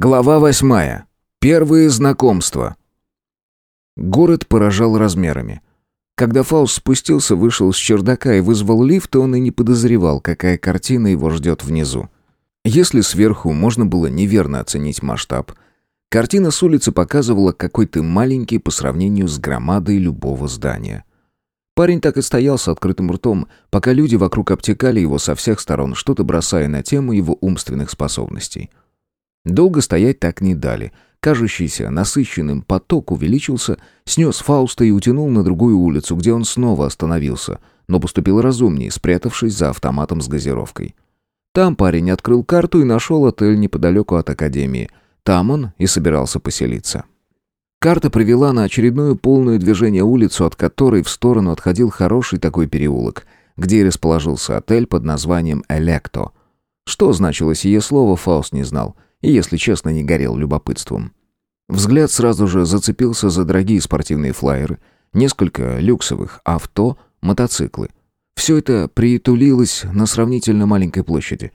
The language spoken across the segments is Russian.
Глава восьмая. Первые знакомства. Город поражал размерами. Когда Фауст спустился, вышел с чердака и вызвал лифт, он и не подозревал, какая картина его ждет внизу. Если сверху можно было неверно оценить масштаб, картина с улицы показывала, какой ты маленький по сравнению с громадой любого здания. Парень так и стоял с открытым ртом, пока люди вокруг обтекали его со всех сторон, что-то бросая на тему его умственных способностей. Долго стоять так не дали. Кажущийся насыщенным поток увеличился, снес Фауста и утянул на другую улицу, где он снова остановился, но поступил разумнее, спрятавшись за автоматом с газировкой. Там парень открыл карту и нашел отель неподалеку от академии. Там он и собирался поселиться. Карта привела на очередную полную движение улицу, от которой в сторону отходил хороший такой переулок, где и расположился отель под названием «Электо». Что значило сие слово, Фауст не знал — и, если честно, не горел любопытством. Взгляд сразу же зацепился за дорогие спортивные флайеры, несколько люксовых авто, мотоциклы. Все это притулилось на сравнительно маленькой площади.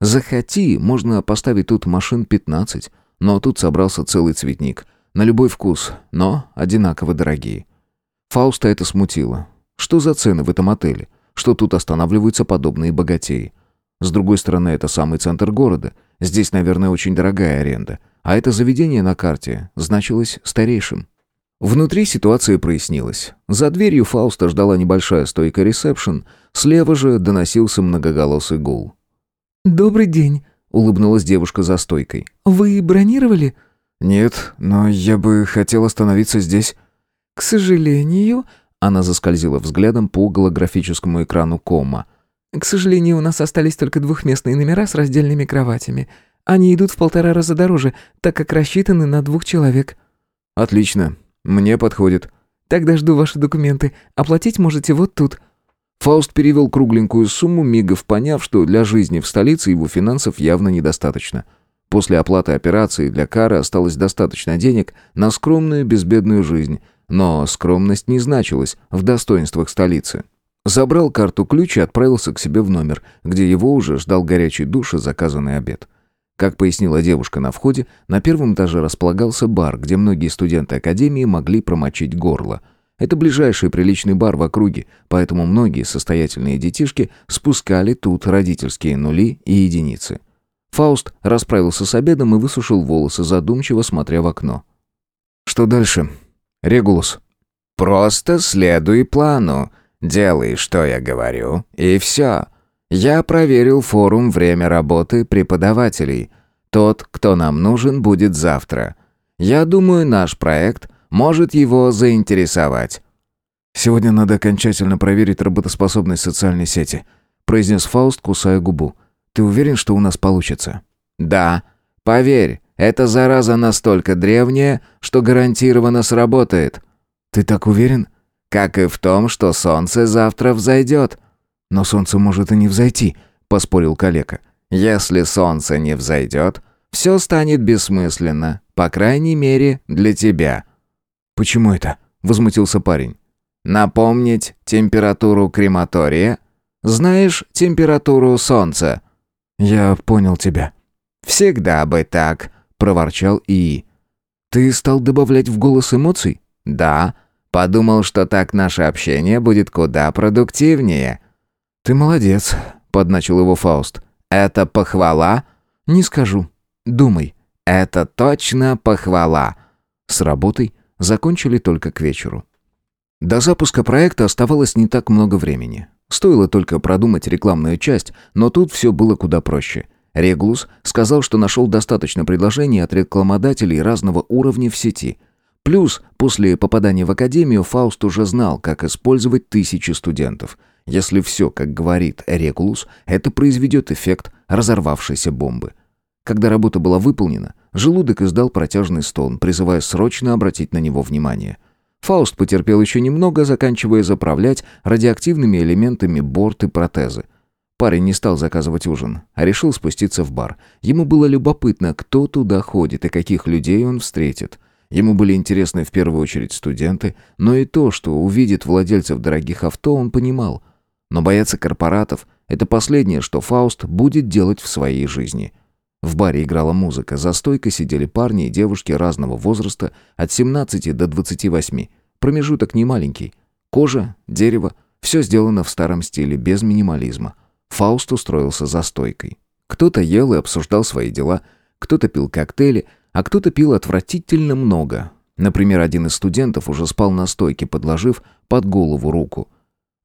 Захоти, можно поставить тут машин 15, но тут собрался целый цветник. На любой вкус, но одинаково дорогие. Фауста это смутило. Что за цены в этом отеле? Что тут останавливаются подобные богатеи? С другой стороны, это самый центр города — Здесь, наверное, очень дорогая аренда. А это заведение на карте значилось старейшим. Внутри ситуация прояснилась. За дверью Фауста ждала небольшая стойка ресепшн, слева же доносился многоголосый гул. «Добрый день», — улыбнулась девушка за стойкой. «Вы бронировали?» «Нет, но я бы хотел остановиться здесь». «К сожалению...» Она заскользила взглядом по голографическому экрану кома — к сожалению, у нас остались только двухместные номера с раздельными кроватями. Они идут в полтора раза дороже, так как рассчитаны на двух человек». «Отлично. Мне подходит». «Тогда жду ваши документы. Оплатить можете вот тут». Фауст перевел кругленькую сумму, мигов поняв, что для жизни в столице его финансов явно недостаточно. После оплаты операции для Кары осталось достаточно денег на скромную безбедную жизнь, но скромность не значилась в достоинствах столицы. Забрал карту-ключ и отправился к себе в номер, где его уже ждал горячий душ и заказанный обед. Как пояснила девушка на входе, на первом этаже располагался бар, где многие студенты академии могли промочить горло. Это ближайший приличный бар в округе, поэтому многие состоятельные детишки спускали тут родительские нули и единицы. Фауст расправился с обедом и высушил волосы, задумчиво смотря в окно. «Что дальше? Регулус?» «Просто следуй плану», Делай, что я говорю, и все. Я проверил форум время работы преподавателей. Тот, кто нам нужен, будет завтра. Я думаю, наш проект может его заинтересовать. Сегодня надо окончательно проверить работоспособность социальной сети, произнес Фауст, кусая губу. Ты уверен, что у нас получится? Да. Поверь, эта зараза настолько древняя, что гарантированно сработает. Ты так уверен? Как и в том, что солнце завтра взойдет. Но солнце может и не взойти, поспорил калека. Если солнце не взойдет, все станет бессмысленно, по крайней мере, для тебя. Почему это? возмутился парень. Напомнить температуру крематория? Знаешь температуру солнца? Я понял тебя. Всегда бы так, проворчал Ии. Ты стал добавлять в голос эмоций? Да. Подумал, что так наше общение будет куда продуктивнее». «Ты молодец», — подначил его Фауст. «Это похвала?» «Не скажу. Думай». «Это точно похвала». С работой закончили только к вечеру. До запуска проекта оставалось не так много времени. Стоило только продумать рекламную часть, но тут все было куда проще. Регулус сказал, что нашел достаточно предложений от рекламодателей разного уровня в сети. Плюс, после попадания в академию, Фауст уже знал, как использовать тысячи студентов. Если все, как говорит Рекулус, это произведет эффект разорвавшейся бомбы. Когда работа была выполнена, желудок издал протяжный стон, призывая срочно обратить на него внимание. Фауст потерпел еще немного, заканчивая заправлять радиоактивными элементами борт и протезы. Парень не стал заказывать ужин, а решил спуститься в бар. Ему было любопытно, кто туда ходит и каких людей он встретит. Ему были интересны в первую очередь студенты, но и то, что увидит владельцев дорогих авто, он понимал. Но бояться корпоратов – это последнее, что Фауст будет делать в своей жизни. В баре играла музыка, за стойкой сидели парни и девушки разного возраста, от 17 до 28. Промежуток не маленький. Кожа, дерево, все сделано в старом стиле, без минимализма. Фауст устроился за стойкой. Кто-то ел и обсуждал свои дела, кто-то пил коктейли, а кто-то пил отвратительно много. Например, один из студентов уже спал на стойке, подложив под голову руку.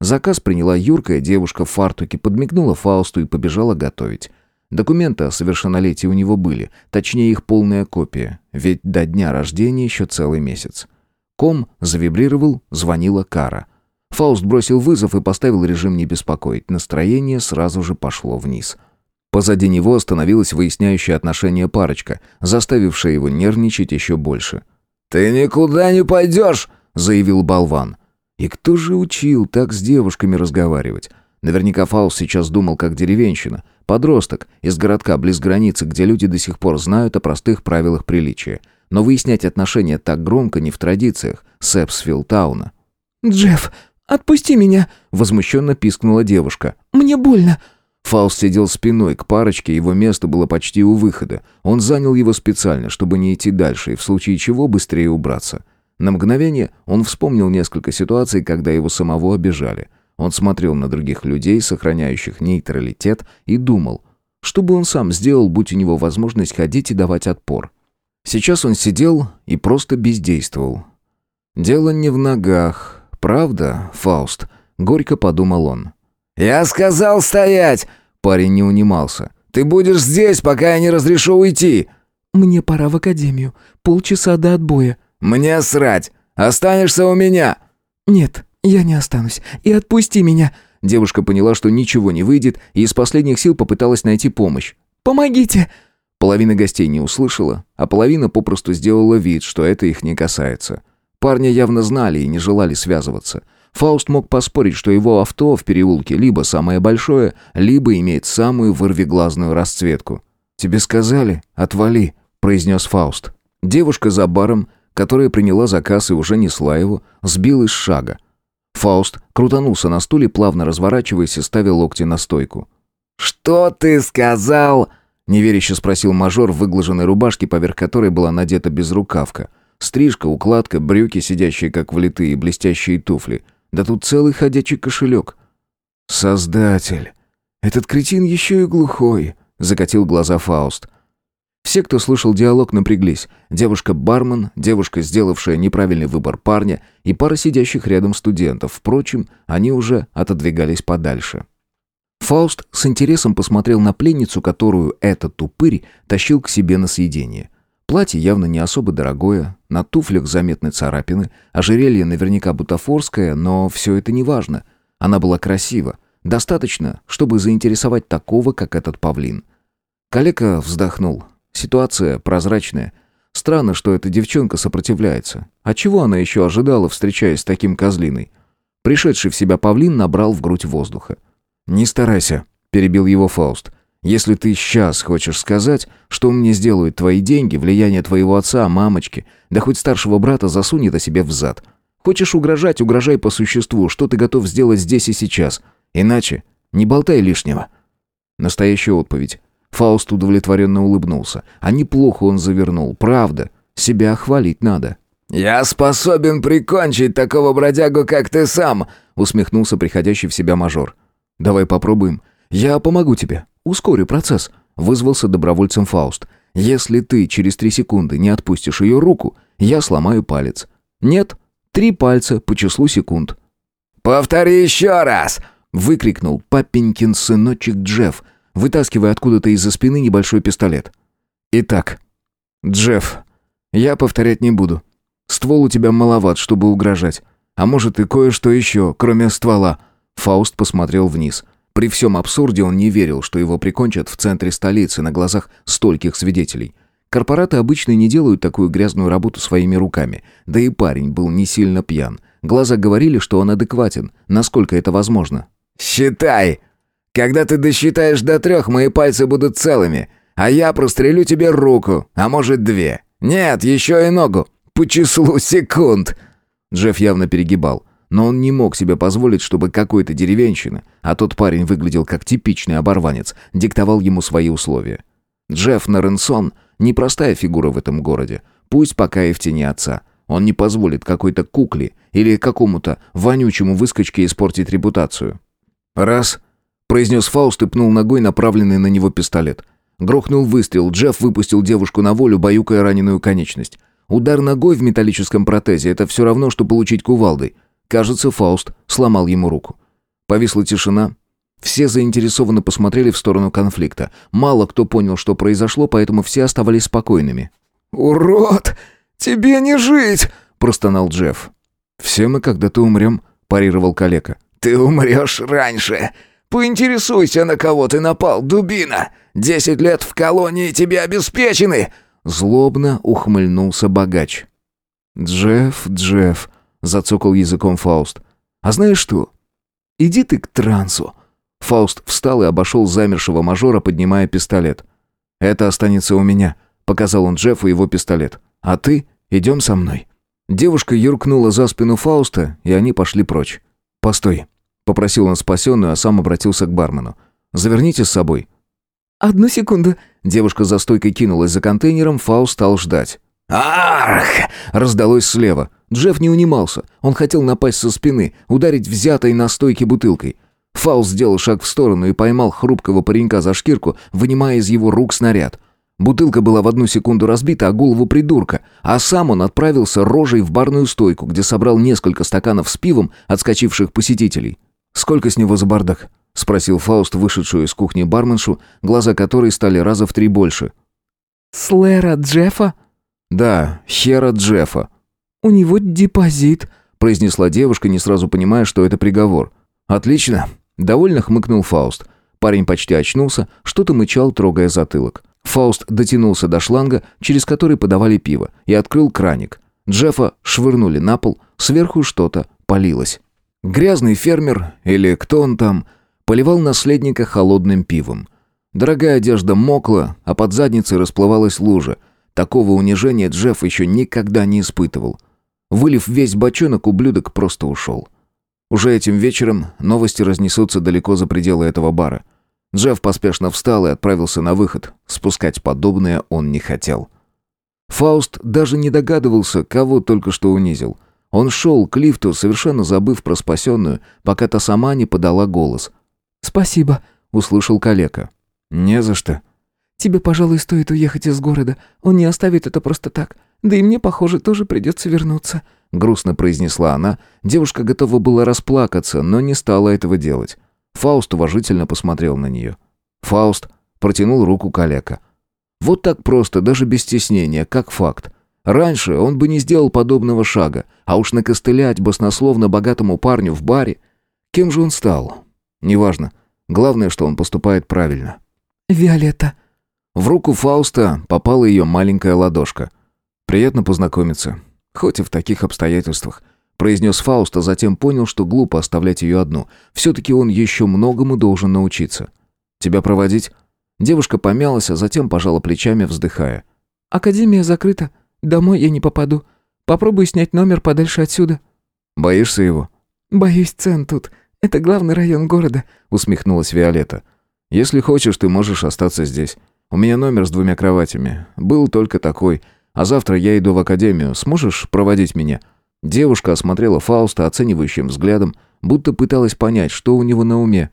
Заказ приняла юркая девушка в фартуке, подмигнула Фаусту и побежала готовить. Документы о совершеннолетии у него были, точнее их полная копия, ведь до дня рождения еще целый месяц. Ком завибрировал, звонила Кара. Фауст бросил вызов и поставил режим «не беспокоить». Настроение сразу же пошло вниз. Позади него остановилась выясняющая отношения парочка, заставившая его нервничать еще больше. «Ты никуда не пойдешь!» — заявил болван. И кто же учил так с девушками разговаривать? Наверняка Фауст сейчас думал как деревенщина. Подросток из городка близ границы, где люди до сих пор знают о простых правилах приличия. Но выяснять отношения так громко не в традициях Сэпсфилтауна. «Джефф, отпусти меня!» — возмущенно пискнула девушка. «Мне больно!» Фауст сидел спиной к парочке, его место было почти у выхода. Он занял его специально, чтобы не идти дальше и в случае чего быстрее убраться. На мгновение он вспомнил несколько ситуаций, когда его самого обижали. Он смотрел на других людей, сохраняющих нейтралитет, и думал, что бы он сам сделал, будь у него возможность ходить и давать отпор. Сейчас он сидел и просто бездействовал. «Дело не в ногах, правда, Фауст?» — горько подумал он. «Я сказал стоять!» Парень не унимался. «Ты будешь здесь, пока я не разрешу уйти!» «Мне пора в академию. Полчаса до отбоя». «Мне срать! Останешься у меня!» «Нет, я не останусь. И отпусти меня!» Девушка поняла, что ничего не выйдет, и из последних сил попыталась найти помощь. «Помогите!» Половина гостей не услышала, а половина попросту сделала вид, что это их не касается. Парня явно знали и не желали связываться. Фауст мог поспорить, что его авто в переулке либо самое большое, либо имеет самую вырвиглазную расцветку. «Тебе сказали? Отвали», — произнес Фауст. Девушка за баром, которая приняла заказ и уже несла его, сбилась с шага. Фауст крутанулся на стуле, плавно разворачиваясь и ставя локти на стойку. «Что ты сказал?» — неверяще спросил мажор в выглаженной рубашке, поверх которой была надета безрукавка. Стрижка, укладка, брюки, сидящие как влитые, блестящие туфли. Да тут целый ходячий кошелек. «Создатель! Этот кретин еще и глухой!» — закатил глаза Фауст. Все, кто слышал диалог, напряглись. Девушка-бармен, девушка, сделавшая неправильный выбор парня, и пара сидящих рядом студентов. Впрочем, они уже отодвигались подальше. Фауст с интересом посмотрел на пленницу, которую этот тупырь тащил к себе на съедение. Платье явно не особо дорогое, на туфлях заметны царапины, ожерелье наверняка бутафорское, но все это не важно. Она была красива, достаточно, чтобы заинтересовать такого, как этот павлин. Калека вздохнул. Ситуация прозрачная. Странно, что эта девчонка сопротивляется. А чего она еще ожидала, встречаясь с таким козлиной? Пришедший в себя павлин набрал в грудь воздуха. «Не старайся», — перебил его Фауст. Если ты сейчас хочешь сказать, что мне сделают твои деньги, влияние твоего отца, мамочки, да хоть старшего брата засунет о себе в зад. Хочешь угрожать, угрожай по существу, что ты готов сделать здесь и сейчас. Иначе не болтай лишнего». Настоящая отповедь. Фауст удовлетворенно улыбнулся. А неплохо он завернул, правда. Себя хвалить надо. «Я способен прикончить такого бродягу, как ты сам», усмехнулся приходящий в себя мажор. «Давай попробуем. Я помогу тебе. Ускорю процесс», — вызвался добровольцем Фауст. «Если ты через три секунды не отпустишь ее руку, я сломаю палец. Нет, три пальца по числу секунд». «Повтори еще раз!» — выкрикнул папенькин сыночек Джефф, вытаскивая откуда-то из-за спины небольшой пистолет. «Итак, Джефф, я повторять не буду. Ствол у тебя маловат, чтобы угрожать. А может и кое-что еще, кроме ствола». Фауст посмотрел вниз. При всем абсурде он не верил, что его прикончат в центре столицы на глазах стольких свидетелей. Корпораты обычно не делают такую грязную работу своими руками. Да и парень был не сильно пьян. Глаза говорили, что он адекватен, насколько это возможно. «Считай! Когда ты досчитаешь до трех, мои пальцы будут целыми, а я прострелю тебе руку, а может две. Нет, еще и ногу. По числу секунд!» Джефф явно перегибал. Но он не мог себе позволить, чтобы какой-то деревенщина, а тот парень выглядел как типичный оборванец, диктовал ему свои условия. Джефф Норенсон – непростая фигура в этом городе, пусть пока и в тени отца. Он не позволит какой-то кукле или какому-то вонючему выскочке испортить репутацию. «Раз», — произнес Фауст и пнул ногой направленный на него пистолет. Грохнул выстрел, Джефф выпустил девушку на волю, баюкая раненую конечность. Удар ногой в металлическом протезе — это все равно, что получить кувалдой. Кажется, Фауст сломал ему руку. Повисла тишина. Все заинтересованно посмотрели в сторону конфликта. Мало кто понял, что произошло, поэтому все оставались спокойными. «Урод! Тебе не жить!» – простонал Джефф. «Все мы когда-то умрем», – парировал калека. «Ты умрешь раньше. Поинтересуйся, на кого ты напал, дубина. Десять лет в колонии тебе обеспечены!» Злобно ухмыльнулся богач. «Джефф, Джефф», — зацокал языком Фауст. «А знаешь что? Иди ты к трансу». Фауст встал и обошел замершего мажора, поднимая пистолет. «Это останется у меня», — показал он Джеффу его пистолет. «А ты идем со мной». Девушка юркнула за спину Фауста, и они пошли прочь. «Постой», — попросил он спасенную, а сам обратился к бармену. «Заверните с собой». «Одну секунду». Девушка за стойкой кинулась за контейнером, Фауст стал ждать. «Арх!» — раздалось слева. Джефф не унимался. Он хотел напасть со спины, ударить взятой на стойке бутылкой. Фауст сделал шаг в сторону и поймал хрупкого паренька за шкирку, вынимая из его рук снаряд. Бутылка была в одну секунду разбита о голову придурка, а сам он отправился рожей в барную стойку, где собрал несколько стаканов с пивом отскочивших посетителей. «Сколько с него за бардак?» — спросил Фауст, вышедшую из кухни барменшу, глаза которой стали раза в три больше. «С Хера Джеффа?» «Да, Хера Джеффа». «У него депозит», — произнесла девушка, не сразу понимая, что это приговор. «Отлично», — довольно хмыкнул Фауст. Парень почти очнулся, что-то мычал, трогая затылок. Фауст дотянулся до шланга, через который подавали пиво, и открыл краник. Джеффа швырнули на пол, сверху что-то полилось. Грязный фермер, или кто он там, поливал наследника холодным пивом. Дорогая одежда мокла, а под задницей расплывалась лужа. Такого унижения Джефф еще никогда не испытывал. Вылив весь бочонок, ублюдок просто ушел. Уже этим вечером новости разнесутся далеко за пределы этого бара. Джефф поспешно встал и отправился на выход. Спускать подобное он не хотел. Фауст даже не догадывался, кого только что унизил. Он шел к лифту, совершенно забыв про спасенную, пока та сама не подала голос. «Спасибо», — услышал калека. «Не за что». «Тебе, пожалуй, стоит уехать из города. Он не оставит это просто так. Да и мне, похоже, тоже придется вернуться», — грустно произнесла она. Девушка готова была расплакаться, но не стала этого делать. Фауст уважительно посмотрел на нее. Фауст протянул руку калека. Вот так просто, даже без стеснения, как факт. Раньше он бы не сделал подобного шага, а уж накостылять баснословно богатому парню в баре. Кем же он стал? Неважно. Главное, что он поступает правильно. «Виолетта». В руку Фауста попала ее маленькая ладошка. «Приятно познакомиться. Хоть и в таких обстоятельствах», — произнес Фауст, а затем понял, что глупо оставлять ее одну. Все-таки он еще многому должен научиться. «Тебя проводить?» Девушка помялась, а затем пожала плечами, вздыхая. «Академия закрыта. Домой я не попаду. Попробую снять номер подальше отсюда». «Боишься его?» «Боюсь цен тут. Это главный район города», — усмехнулась Виолетта. «Если хочешь, ты можешь остаться здесь. У меня номер с двумя кроватями. Был только такой. А завтра я иду в академию. Сможешь проводить меня?» Девушка осмотрела Фауста оценивающим взглядом, будто пыталась понять, что у него на уме.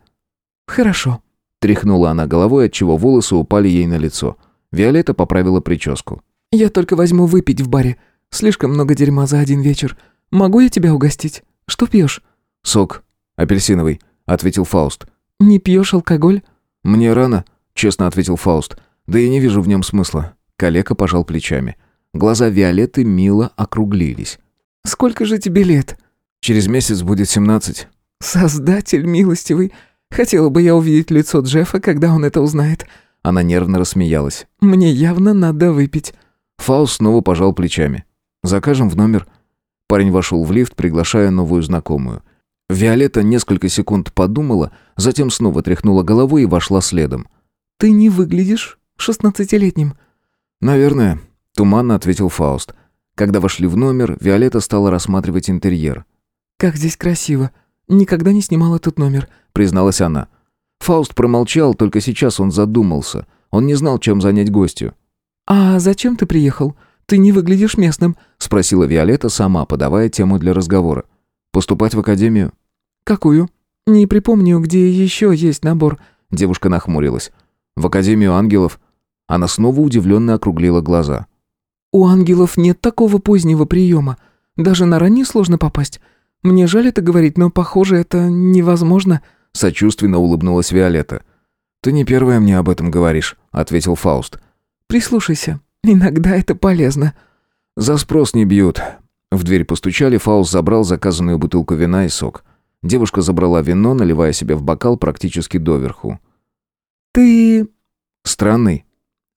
«Хорошо», — тряхнула она головой, отчего волосы упали ей на лицо. Виолетта поправила прическу. «Я только возьму выпить в баре. Слишком много дерьма за один вечер. Могу я тебя угостить? Что пьешь?» «Сок. Апельсиновый», — ответил Фауст. «Не пьешь алкоголь?» «Мне рано», — честно ответил Фауст. «Да я не вижу в нем смысла». Калека пожал плечами. Глаза Виолетты мило округлились. «Сколько же тебе лет?» «Через месяц будет семнадцать». «Создатель милостивый. Хотела бы я увидеть лицо Джеффа, когда он это узнает». Она нервно рассмеялась. «Мне явно надо выпить». Фауст снова пожал плечами. «Закажем в номер». Парень вошел в лифт, приглашая новую знакомую. Виолетта несколько секунд подумала, затем снова тряхнула головой и вошла следом. «Ты не выглядишь шестнадцатилетним». «Наверное», — туманно ответил Фауст. Когда вошли в номер, Виолетта стала рассматривать интерьер. «Как здесь красиво. Никогда не снимала тут номер», — призналась она. Фауст промолчал, только сейчас он задумался. Он не знал, чем занять гостью. «А зачем ты приехал? Ты не выглядишь местным», — спросила Виолетта сама, подавая тему для разговора. «Поступать в академию?» «Какую? Не припомню, где еще есть набор». Девушка нахмурилась. «В Академию ангелов?» Она снова удивленно округлила глаза. «У ангелов нет такого позднего приема. Даже на ранний сложно попасть. Мне жаль это говорить, но, похоже, это невозможно». Сочувственно улыбнулась Виолетта. «Ты не первая мне об этом говоришь», — ответил Фауст. «Прислушайся. Иногда это полезно». «За спрос не бьют». В дверь постучали, Фауст забрал заказанную бутылку вина и сок. Девушка забрала вино, наливая себе в бокал практически доверху. «Ты...» «Странный».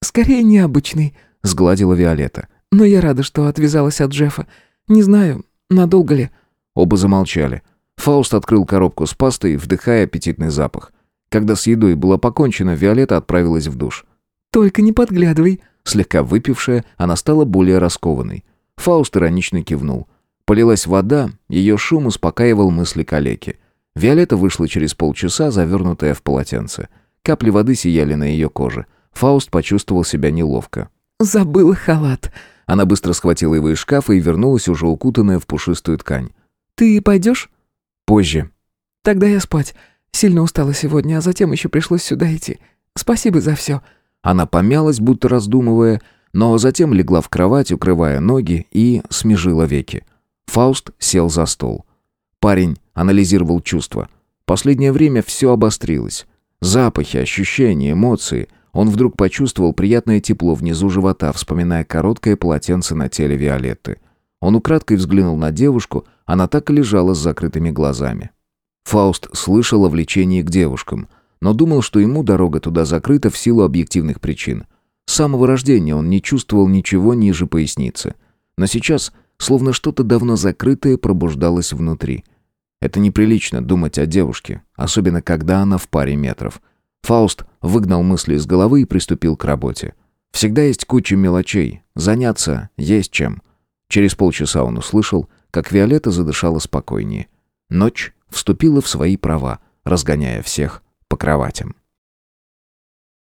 «Скорее необычный», — сгладила Виолетта. «Но я рада, что отвязалась от Джеффа. Не знаю, надолго ли». Оба замолчали. Фауст открыл коробку с пастой, вдыхая аппетитный запах. Когда с едой было покончено, Виолетта отправилась в душ. «Только не подглядывай». Слегка выпившая, она стала более раскованной. Фауст иронично кивнул. Полилась вода, ее шум успокаивал мысли калеки. Виолетта вышла через полчаса, завернутая в полотенце. Капли воды сияли на ее коже. Фауст почувствовал себя неловко. «Забыла халат». Она быстро схватила его из шкафа и вернулась, уже укутанная в пушистую ткань. «Ты пойдешь?» «Позже». «Тогда я спать. Сильно устала сегодня, а затем еще пришлось сюда идти. Спасибо за все». Она помялась, будто раздумывая, но затем легла в кровать, укрывая ноги, и смежила веки. Фауст сел за стол. Парень анализировал чувства. Последнее время все обострилось. Запахи, ощущения, эмоции. Он вдруг почувствовал приятное тепло внизу живота, вспоминая короткое полотенце на теле Виолетты. Он украдкой взглянул на девушку, она так и лежала с закрытыми глазами. Фауст слышал о влечении к девушкам, но думал, что ему дорога туда закрыта в силу объективных причин. С самого рождения он не чувствовал ничего ниже поясницы. Но сейчас, словно что-то давно закрытое, пробуждалось внутри. Это неприлично думать о девушке, особенно когда она в паре метров. Фауст выгнал мысли из головы и приступил к работе. Всегда есть куча мелочей, заняться есть чем. Через полчаса он услышал, как Виолетта задышала спокойнее. Ночь вступила в свои права, разгоняя всех по кроватям.